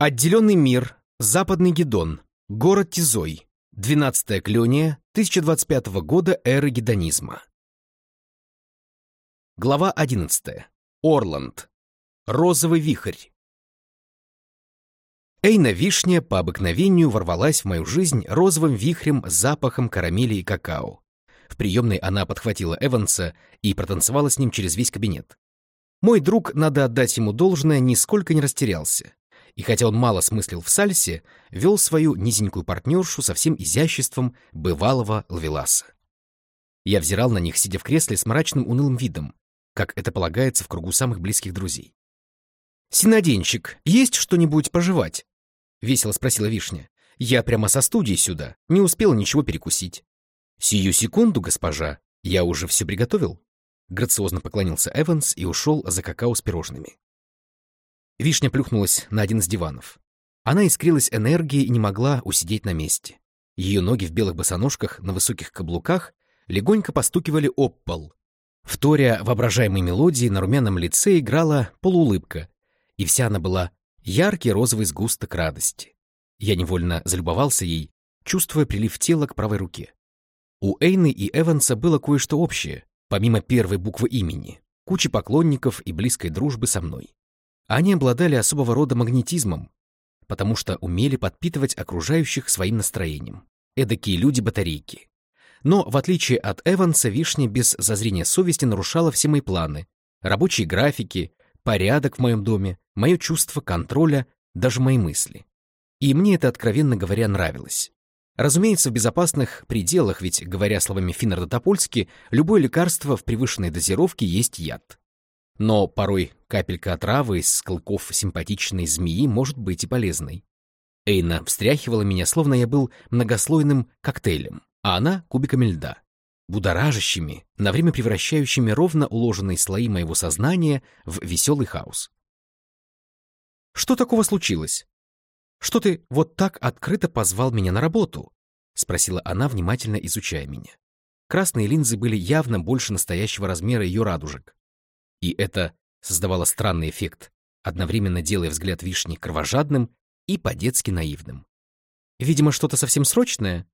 Отделенный мир, Западный Гедон, город Тизой, 12 клёния 1025 года эры гедонизма. Глава 11. Орланд. Розовый вихрь. Эйна Вишня по обыкновению ворвалась в мою жизнь розовым вихрем с запахом карамели и какао. В приемной она подхватила Эванса и протанцевала с ним через весь кабинет. Мой друг, надо отдать ему должное, нисколько не растерялся. И хотя он мало смыслил в сальсе, вел свою низенькую партнершу со всем изяществом бывалого лавеласа. Я взирал на них, сидя в кресле с мрачным унылым видом, как это полагается в кругу самых близких друзей. «Синоденщик, есть что-нибудь пожевать?» — весело спросила Вишня. «Я прямо со студии сюда, не успела ничего перекусить». «Сию секунду, госпожа, я уже все приготовил». Грациозно поклонился Эванс и ушел за какао с пирожными. Вишня плюхнулась на один из диванов. Она искрилась энергией и не могла усидеть на месте. Ее ноги в белых босоножках на высоких каблуках легонько постукивали об пол. Вторя воображаемой мелодии на румяном лице играла полуулыбка, и вся она была яркий розовый сгусток радости. Я невольно залюбовался ей, чувствуя прилив тела к правой руке. У Эйны и Эванса было кое-что общее, помимо первой буквы имени, кучи поклонников и близкой дружбы со мной. Они обладали особого рода магнетизмом, потому что умели подпитывать окружающих своим настроением. Эдакие люди-батарейки. Но, в отличие от Эванса, Вишня без зазрения совести нарушала все мои планы, рабочие графики, порядок в моем доме, мое чувство контроля, даже мои мысли. И мне это, откровенно говоря, нравилось. Разумеется, в безопасных пределах, ведь, говоря словами Финнарда Топольски, любое лекарство в превышенной дозировке есть яд. Но порой капелька отравы из клыков симпатичной змеи может быть и полезной. Эйна встряхивала меня, словно я был многослойным коктейлем, а она — кубиками льда, будоражащими, на время превращающими ровно уложенные слои моего сознания в веселый хаос. «Что такого случилось?» «Что ты вот так открыто позвал меня на работу?» — спросила она, внимательно изучая меня. Красные линзы были явно больше настоящего размера ее радужек. И это создавало странный эффект, одновременно делая взгляд вишни кровожадным и по-детски наивным. Видимо, что-то совсем срочное.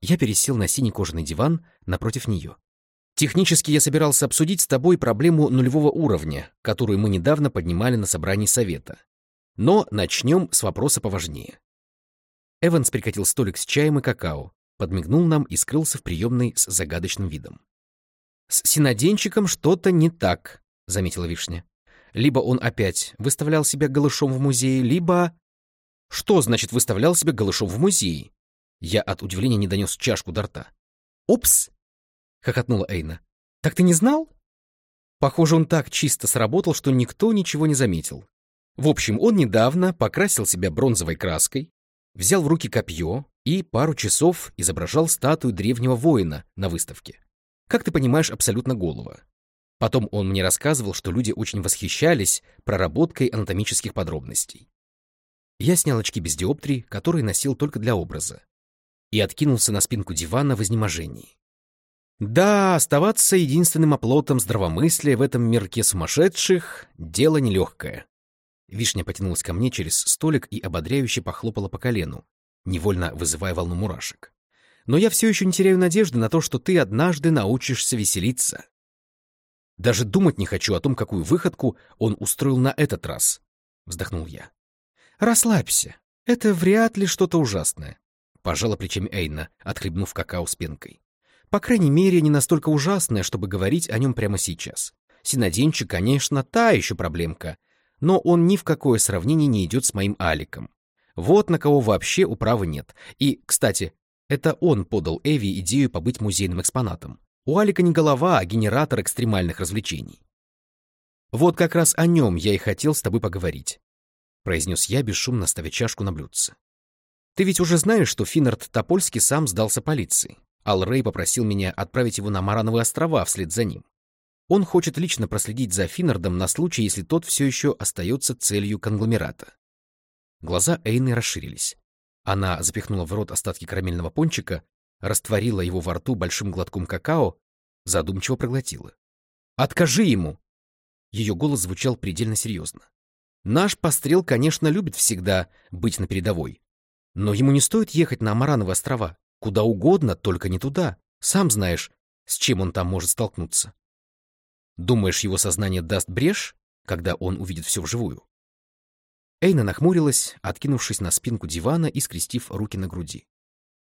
Я пересел на синий кожаный диван напротив нее. Технически я собирался обсудить с тобой проблему нулевого уровня, которую мы недавно поднимали на собрании совета. Но начнем с вопроса поважнее. Эванс прикатил столик с чаем и какао, подмигнул нам и скрылся в приемной с загадочным видом. «С синоденчиком что-то не так», — заметила Вишня. «Либо он опять выставлял себя голышом в музее, либо...» «Что значит выставлял себя голышом в музее?» Я от удивления не донес чашку до рта. «Упс!» — хохотнула Эйна. «Так ты не знал?» Похоже, он так чисто сработал, что никто ничего не заметил. В общем, он недавно покрасил себя бронзовой краской, взял в руки копье и пару часов изображал статую древнего воина на выставке. Как ты понимаешь, абсолютно голого. Потом он мне рассказывал, что люди очень восхищались проработкой анатомических подробностей. Я снял очки без диоптрий, которые носил только для образа, и откинулся на спинку дивана в изнеможении. Да, оставаться единственным оплотом здравомыслия в этом мирке сумасшедших — дело нелегкое. Вишня потянулась ко мне через столик и ободряюще похлопала по колену, невольно вызывая волну мурашек. «Но я все еще не теряю надежды на то, что ты однажды научишься веселиться. Даже думать не хочу о том, какую выходку он устроил на этот раз», — вздохнул я. «Расслабься. Это вряд ли что-то ужасное», — пожала плечами Эйна, отхлебнув какао с пенкой. «По крайней мере, не настолько ужасное, чтобы говорить о нем прямо сейчас. Синоденчик, конечно, та еще проблемка, но он ни в какое сравнение не идет с моим Аликом. Вот на кого вообще управы нет. И, кстати, это он подал Эви идею побыть музейным экспонатом. У Алика не голова, а генератор экстремальных развлечений. «Вот как раз о нем я и хотел с тобой поговорить», — произнес я, бесшумно ставя чашку на блюдце. «Ты ведь уже знаешь, что Финнард Топольский сам сдался полиции. Ал Рэй попросил меня отправить его на Марановые острова вслед за ним. Он хочет лично проследить за Финнардом на случай, если тот все еще остается целью конгломерата. Глаза Эйны расширились. Она запихнула в рот остатки карамельного пончика, растворила его во рту большим глотком какао, задумчиво проглотила. «Откажи ему!» Ее голос звучал предельно серьезно. Наш пострел, конечно, любит всегда быть на передовой. Но ему не стоит ехать на Амарановы острова. Куда угодно, только не туда. Сам знаешь, с чем он там может столкнуться. Думаешь, его сознание даст брешь, когда он увидит все вживую? Эйна нахмурилась, откинувшись на спинку дивана и скрестив руки на груди.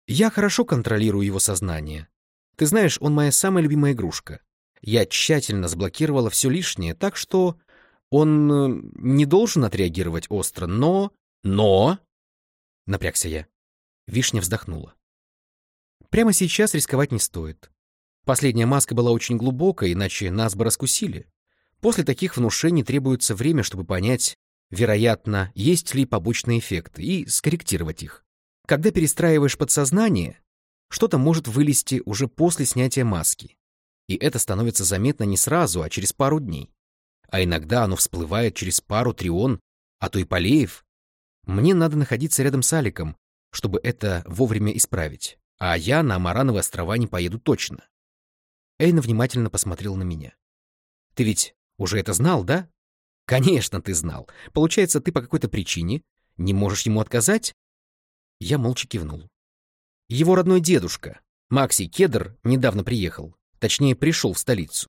Я хорошо контролирую его сознание. Ты знаешь, он моя самая любимая игрушка. Я тщательно заблокировала все лишнее, так что он э, не должен отреагировать остро, но... Но... Напрягся я. Вишня вздохнула. Прямо сейчас рисковать не стоит. Последняя маска была очень глубокой, иначе нас бы раскусили. После таких внушений требуется время, чтобы понять, вероятно, есть ли побочные эффекты, и скорректировать их. Когда перестраиваешь подсознание, что-то может вылезти уже после снятия маски. И это становится заметно не сразу, а через пару дней. А иногда оно всплывает через пару трион, а то и полеев. Мне надо находиться рядом с Аликом, чтобы это вовремя исправить. А я на Амарановы острова не поеду точно. Эйна внимательно посмотрел на меня. Ты ведь уже это знал, да? Конечно, ты знал. Получается, ты по какой-то причине не можешь ему отказать? Я молча кивнул. Его родной дедушка, Макси Кедр, недавно приехал. Точнее, пришел в столицу.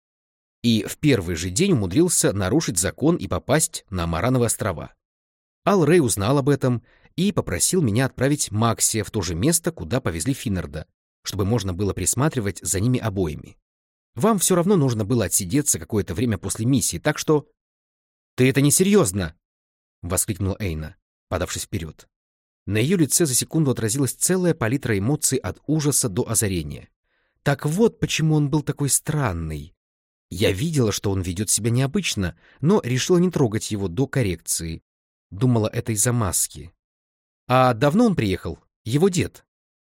И в первый же день умудрился нарушить закон и попасть на Марановы острова. Ал Рэй узнал об этом и попросил меня отправить Максия в то же место, куда повезли Финнарда, чтобы можно было присматривать за ними обоими. Вам все равно нужно было отсидеться какое-то время после миссии, так что... — Ты это несерьезно! — воскликнула Эйна, подавшись вперед. На ее лице за секунду отразилась целая палитра эмоций от ужаса до озарения. Так вот, почему он был такой странный. Я видела, что он ведет себя необычно, но решила не трогать его до коррекции. Думала, это из-за. А давно он приехал? Его дед.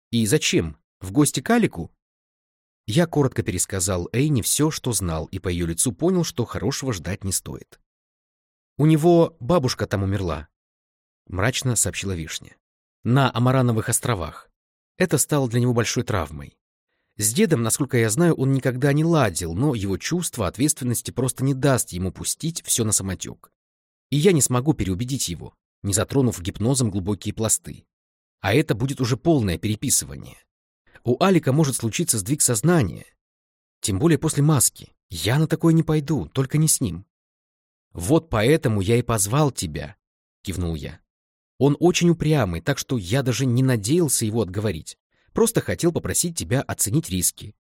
И зачем? В гости к Алику? Я коротко пересказал Эйне все, что знал, и по ее лицу понял, что хорошего ждать не стоит. «У него бабушка там умерла», — мрачно сообщила Вишня. «На Амарановых островах. Это стало для него большой травмой. С дедом, насколько я знаю, он никогда не ладил, но его чувство ответственности просто не даст ему пустить все на самотек. И я не смогу переубедить его не затронув гипнозом глубокие пласты. А это будет уже полное переписывание. У Алика может случиться сдвиг сознания. Тем более после маски. Я на такое не пойду, только не с ним. «Вот поэтому я и позвал тебя», — кивнул я. «Он очень упрямый, так что я даже не надеялся его отговорить. Просто хотел попросить тебя оценить риски.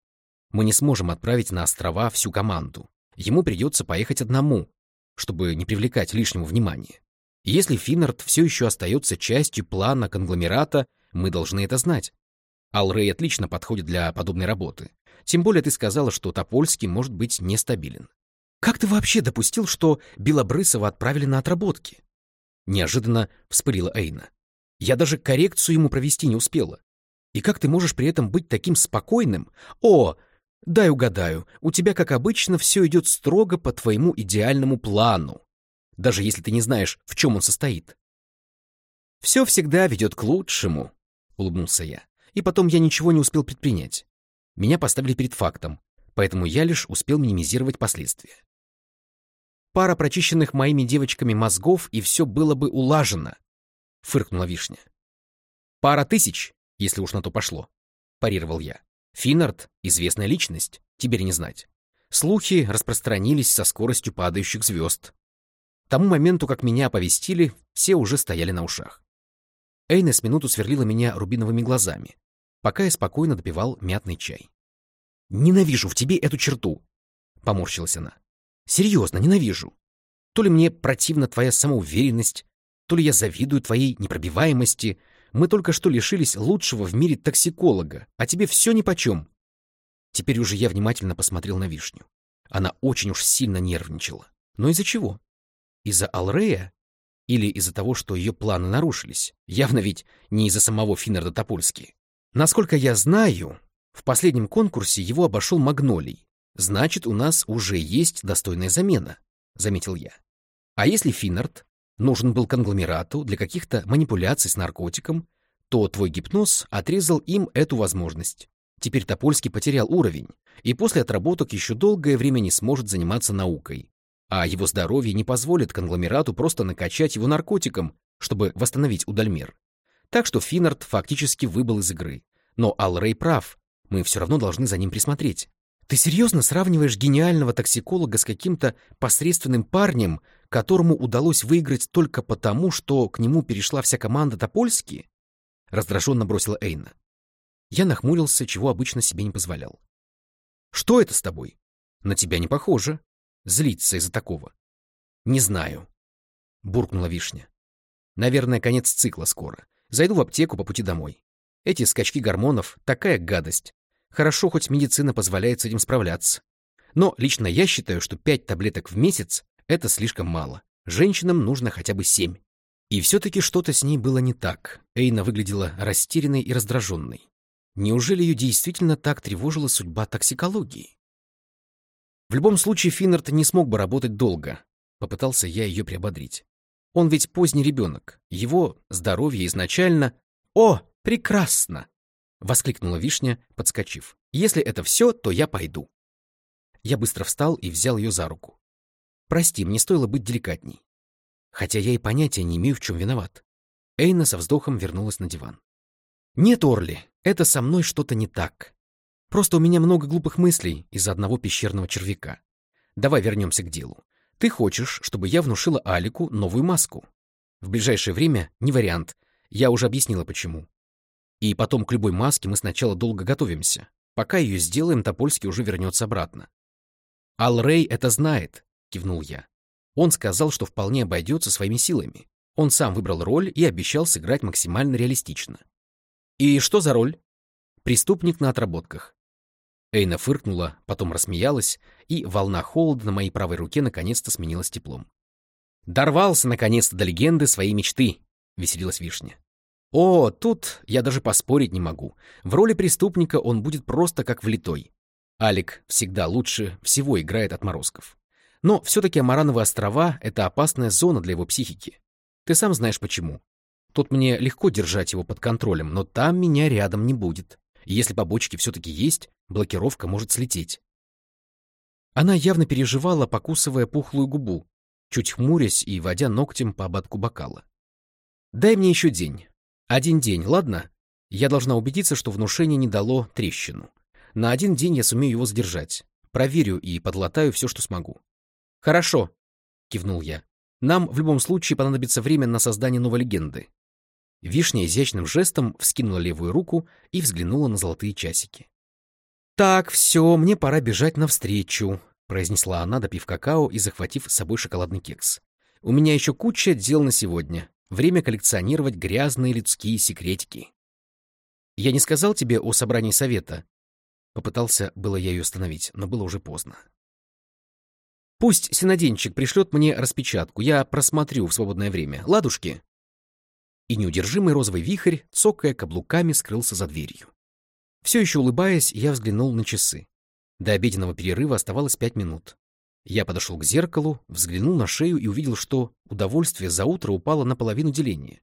Мы не сможем отправить на острова всю команду. Ему придется поехать одному, чтобы не привлекать лишнего внимания. Если Финнард все еще остается частью плана конгломерата, мы должны это знать. Алрей отлично подходит для подобной работы. Тем более ты сказала, что Топольский может быть нестабилен. Как ты вообще допустил, что Белобрысова отправили на отработки? Неожиданно вспылила Эйна. Я даже коррекцию ему провести не успела. И как ты можешь при этом быть таким спокойным? О, дай угадаю, у тебя, как обычно, все идет строго по твоему идеальному плану даже если ты не знаешь, в чем он состоит. «Все всегда ведет к лучшему», — улыбнулся я. И потом я ничего не успел предпринять. Меня поставили перед фактом, поэтому я лишь успел минимизировать последствия. Пара прочищенных моими девочками мозгов, и все было бы улажено, — фыркнула Вишня. Пара тысяч, если уж на то пошло, — парировал я. Финнард — известная личность, теперь не знать. Слухи распространились со скоростью падающих звезд тому моменту, как меня оповестили, все уже стояли на ушах. Эйна с минуту сверлила меня рубиновыми глазами, пока я спокойно допивал мятный чай. «Ненавижу в тебе эту черту!» — поморщилась она. «Серьезно, ненавижу. То ли мне противна твоя самоуверенность, то ли я завидую твоей непробиваемости. Мы только что лишились лучшего в мире токсиколога, а тебе все нипочем». Теперь уже я внимательно посмотрел на вишню. Она очень уж сильно нервничала. Но из-за чего? Из-за Алрея? Или из-за того, что ее планы нарушились? Явно ведь не из-за самого Финнерда Топольски. Насколько я знаю, в последнем конкурсе его обошел Магнолий. Значит, у нас уже есть достойная замена, заметил я. А если Финнард нужен был конгломерату для каких-то манипуляций с наркотиком, то твой гипноз отрезал им эту возможность. Теперь Топольский потерял уровень, и после отработок еще долгое время не сможет заниматься наукой. а его здоровье не позволит конгломерату просто накачать его наркотиком, чтобы восстановить удальмир. Так что Финнард фактически выбыл из игры. Но Алрей прав, мы все равно должны за ним присмотреть. Ты серьезно сравниваешь гениального токсиколога с каким-то посредственным парнем, которому удалось выиграть только потому, что к нему перешла вся команда Топольски? Раздраженно бросила Эйна. Я нахмурился, чего обычно себе не позволял. Что это с тобой? На тебя не похоже. Злиться из-за такого. Не знаю. Буркнула вишня. Наверное, конец цикла скоро. Зайду в аптеку по пути домой. Эти скачки гормонов — такая гадость. Хорошо, хоть медицина позволяет с этим справляться. Но лично я считаю, что пять таблеток в месяц — это слишком мало. Женщинам нужно хотя бы семь. И все-таки что-то с ней было не так. Эйна выглядела растерянной и раздраженной. Неужели ее действительно так тревожила судьба токсикологии? В любом случае, Финнард не смог бы работать долго. Попытался я ее приободрить. Он ведь поздний ребенок. Его здоровье изначально... О, прекрасно! — воскликнула Вишня, подскочив. «Если это все, то я пойду». Я быстро встал и взял ее за руку. «Прости, мне стоило быть деликатней. Хотя я и понятия не имею, в чем виноват». Эйна со вздохом вернулась на диван. «Нет, Орли, это со мной что-то не так. Просто у меня много глупых мыслей из-за одного пещерного червяка. Давай вернемся к делу. Ты хочешь, чтобы я внушила Алику новую маску? В ближайшее время не вариант. Я уже объяснила, почему. И потом к любой маске мы сначала долго готовимся. Пока ее сделаем, Топольский уже вернется обратно. «Ал Рэй это знает», — кивнул я. Он сказал, что вполне обойдется своими силами. Он сам выбрал роль и обещал сыграть максимально реалистично. «И что за роль?» «Преступник на отработках». Эйна фыркнула, потом рассмеялась, и волна холода на моей правой руке наконец-то сменилась теплом. «Дорвался, наконец-то, до легенды своей мечты», — веселилась Вишня. О, тут я даже поспорить не могу. В роли преступника он будет просто как влитой. Алик всегда лучше всего играет отморозков. Но все-таки Амарановы острова — это опасная зона для его психики. Ты сам знаешь почему. Тут мне легко держать его под контролем, но там меня рядом не будет. И если побочки все-таки есть, блокировка может слететь. Она явно переживала, покусывая пухлую губу, чуть хмурясь и водя ногтем по ободку бокала. «Дай мне еще день. Один день, ладно? Я должна убедиться, что внушение не дало трещину. На один день я сумею его сдержать. Проверю и подлатаю все, что смогу. Хорошо, кивнул я. Нам в любом случае понадобится время на создание новой легенды. Вишня изящным жестом вскинула левую руку и взглянула на золотые часики. «Так, все, мне пора бежать навстречу», — произнесла она, допив какао и захватив с собой шоколадный кекс. «У меня еще куча дел на сегодня. Время коллекционировать грязные людские секретики. Я не сказал тебе о собрании совета. Попытался было я ее остановить, но было уже поздно. Пусть синоденчик пришлет мне распечатку, я просмотрю в свободное время. Ладушки? И неудержимый розовый вихрь, цокая каблуками, скрылся за дверью. Все еще улыбаясь, я взглянул на часы. До обеденного перерыва оставалось пять минут. Я подошел к зеркалу, взглянул на шею и увидел, что удовольствие за утро упало на половину деления.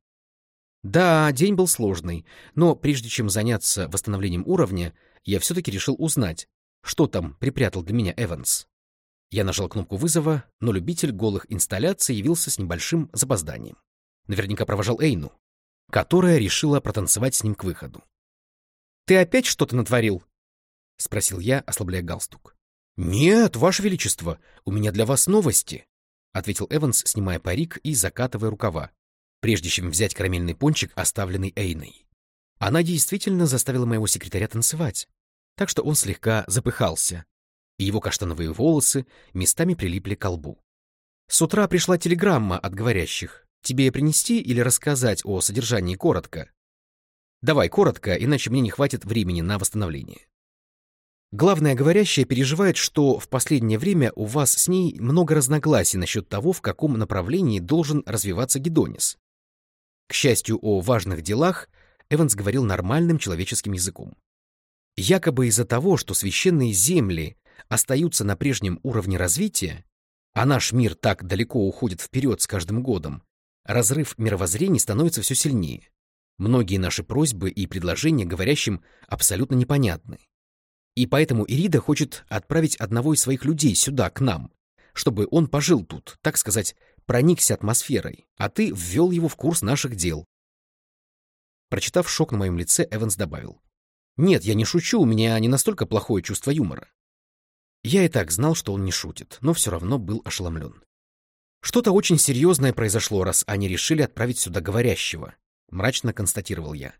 Да, день был сложный, но прежде чем заняться восстановлением уровня, я все-таки решил узнать, что там припрятал для меня Эванс. Я нажал кнопку вызова, но любитель голых инсталляций явился с небольшим запозданием. Наверняка провожал Эйну, которая решила протанцевать с ним к выходу. «Ты опять что-то натворил?» — спросил я, ослабляя галстук. «Нет, Ваше Величество, у меня для вас новости», — ответил Эванс, снимая парик и закатывая рукава, прежде чем взять карамельный пончик, оставленный Эйной. Она действительно заставила моего секретаря танцевать, так что он слегка запыхался, и его каштановые волосы местами прилипли к лбу. С утра пришла телеграмма от говорящих. Тебе принести или рассказать о содержании коротко? Давай коротко, иначе мне не хватит времени на восстановление. Главная говорящая переживает, что в последнее время у вас с ней много разногласий насчет того, в каком направлении должен развиваться Гедонис. К счастью, о важных делах Эванс говорил нормальным человеческим языком. Якобы из-за того, что священные земли остаются на прежнем уровне развития, а наш мир так далеко уходит вперед с каждым годом, разрыв мировоззрений становится все сильнее. Многие наши просьбы и предложения говорящим абсолютно непонятны. И поэтому Ирида хочет отправить одного из своих людей сюда, к нам, чтобы он пожил тут, так сказать, проникся атмосферой, а ты ввел его в курс наших дел. Прочитав шок на моем лице, Эванс добавил. Нет, я не шучу, у меня не настолько плохое чувство юмора. Я и так знал, что он не шутит, но все равно был ошеломлен. Что-то очень серьезное произошло, раз они решили отправить сюда говорящего, мрачно констатировал я.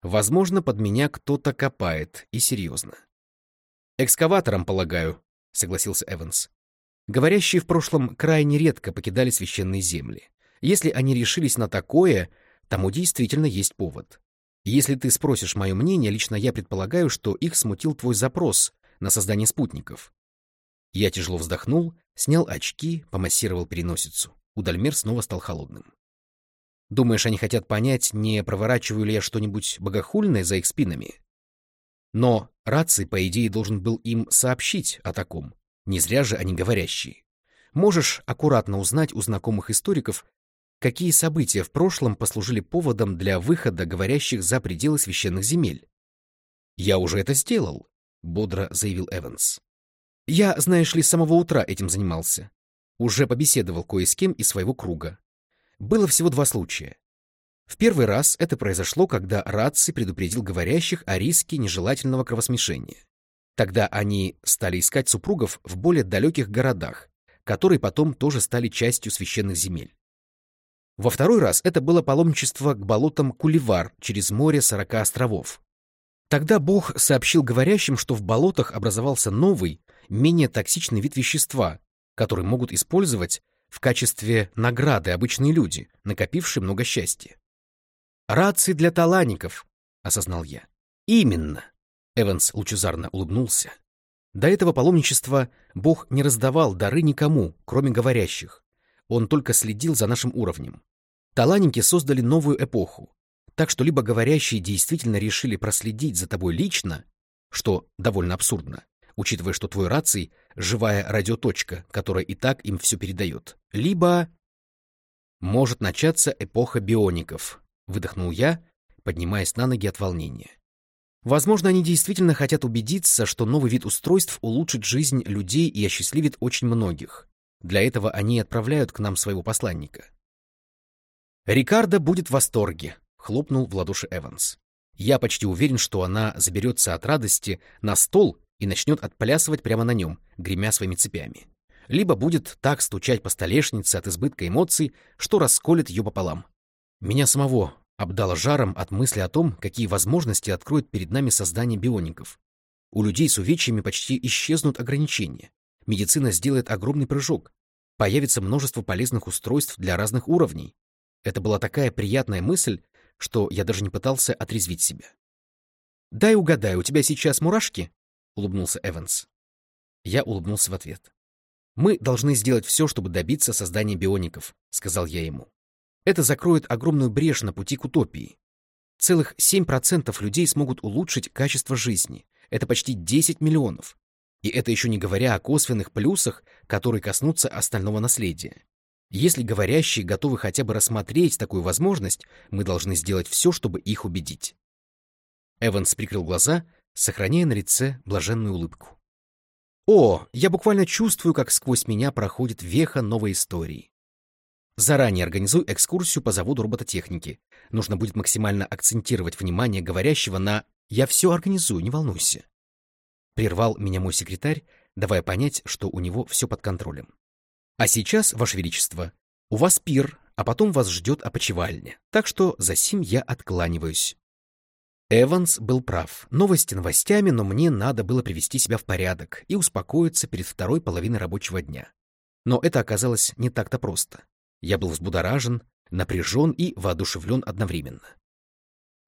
Возможно, под меня кто-то копает, и серьезно. Экскаватором, полагаю, согласился Эванс. Говорящие в прошлом крайне редко покидали священные земли. Если они решились на такое, тому действительно есть повод. Если ты спросишь мое мнение, лично я предполагаю, что их смутил твой запрос на создание спутников. Я тяжело вздохнул, снял очки, помассировал переносицу. Удальмер снова стал холодным. Думаешь, они хотят понять, не проворачиваю ли я что-нибудь богохульное за их спинами? Но раций, по идее, должен был им сообщить о таком. Не зря же они говорящие. Можешь аккуратно узнать у знакомых историков, какие события в прошлом послужили поводом для выхода говорящих за пределы священных земель. «Я уже это сделал», — бодро заявил Эванс. «Я, знаешь ли, с самого утра этим занимался. Уже побеседовал кое с кем из своего круга. Было всего два случая. В первый раз это произошло, когда Раци предупредил говорящих о риске нежелательного кровосмешения. Тогда они стали искать супругов в более далеких городах, которые потом тоже стали частью священных земель. Во второй раз это было паломничество к болотам Куливар через море сорока островов. Тогда Бог сообщил говорящим, что в болотах образовался новый, менее токсичный вид вещества, который могут использовать в качестве награды обычные люди, накопившие много счастья. «Рации для таланников», — осознал я. «Именно. Эванс лучезарно улыбнулся. До этого паломничества Бог не раздавал дары никому, кроме говорящих. Он только следил за нашим уровнем. Таланники создали новую эпоху. Так что либо говорящие действительно решили проследить за тобой лично, что довольно абсурдно, учитывая, что твой раций — живая радиоточка, которая и так им все передает, либо... Может начаться эпоха биоников, выдохнул я, поднимаясь на ноги от волнения. Возможно, они действительно хотят убедиться, что новый вид устройств улучшит жизнь людей и осчастливит очень многих. Для этого они отправляют к нам своего посланника. «Рикардо будет в восторге», — хлопнул в ладоши Эванс. «Я почти уверен, что она заберется от радости на стол и начнет отплясывать прямо на нем, гремя своими цепями. Либо будет так стучать по столешнице от избытка эмоций, что расколет ее пополам. Меня самого обдало жаром от мысли о том, какие возможности откроет перед нами создание биоников. У людей с увечьями почти исчезнут ограничения. Медицина сделает огромный прыжок. Появится множество полезных устройств для разных уровней. Это была такая приятная мысль, что я даже не пытался отрезвить себя. «Дай угадаю, у тебя сейчас мурашки?» — улыбнулся Эванс. Я улыбнулся в ответ. «Мы должны сделать все, чтобы добиться создания биоников», — сказал я ему. Это закроет огромную брешь на пути к утопии. Целых 7% людей смогут улучшить качество жизни. Это почти 10 миллионов. И это еще не говоря о косвенных плюсах, которые коснутся остального наследия. Если говорящие готовы хотя бы рассмотреть такую возможность, мы должны сделать все, чтобы их убедить. Эванс прикрыл глаза, сохраняя на лице блаженную улыбку. О, я буквально чувствую, как сквозь меня проходит веха новой истории. Заранее организуй экскурсию по заводу робототехники. Нужно будет максимально акцентировать внимание говорящего на «я все организую, не волнуйся». Прервал меня мой секретарь, давая понять, что у него все под контролем. А сейчас, Ваше Величество, у вас пир, а потом вас ждет опочивальня, так что за сим я откланиваюсь. Эванс был прав. Новости новостями, но мне надо было привести себя в порядок и успокоиться перед второй половиной рабочего дня. Но это оказалось не так-то просто. Я был взбудоражен, напряжен и воодушевлен одновременно.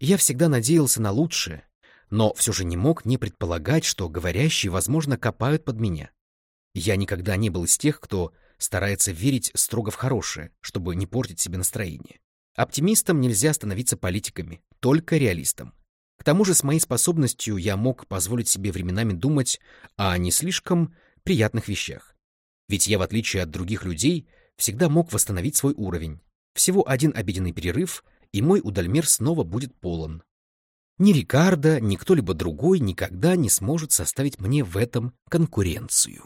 Я всегда надеялся на лучшее, но все же не мог не предполагать, что говорящие, возможно, копают под меня. Я никогда не был из тех, кто старается верить строго в хорошее, чтобы не портить себе настроение. Оптимистам нельзя становиться политиками, только реалистом. К тому же с моей способностью я мог позволить себе временами думать о не слишком приятных вещах. Ведь я, в отличие от других людей, всегда мог восстановить свой уровень. Всего один обеденный перерыв, и мой удальмер снова будет полон. Ни Рикардо, ни кто-либо другой никогда не сможет составить мне в этом конкуренцию.